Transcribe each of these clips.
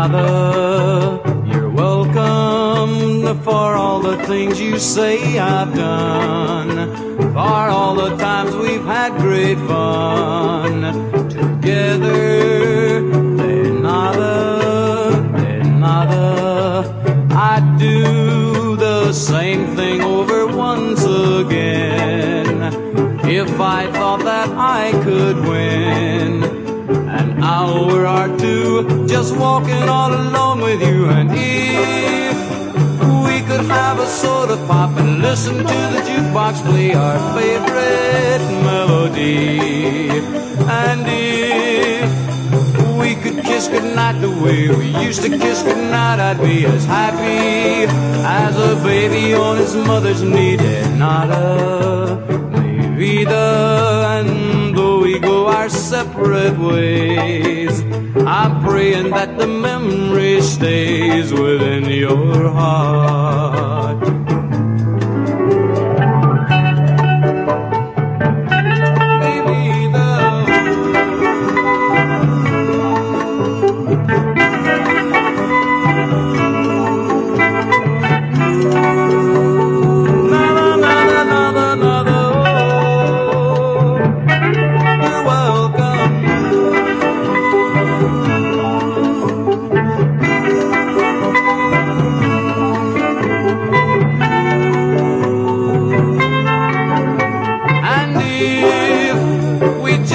Father. You're welcome for all the things you say I've done, for all the times we've had great fun together. I do the same thing over once again. If I thought that I could win. Just walking all alone with you and if we could have a soda pop and listen to the jukebox play our favorite melody. And if we could kiss goodnight the way we used to kiss goodnight. I'd be as happy as a baby on his mother's knee. Nada mi vida and though we go our separate ways. I'm praying that the memory stays within your heart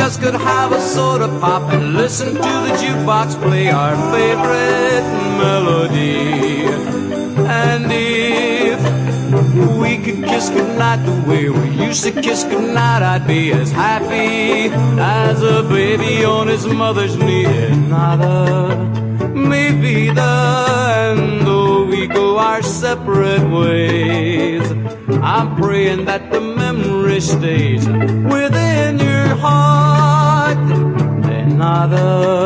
just could have a soda pop and listen to the jukebox play our favorite melody. And if we could kiss goodnight the way we used to kiss goodnight, I'd be as happy as a baby on his mother's knee. Nada, mi vida, and though we go our separate ways, I'm praying that the memory stays within another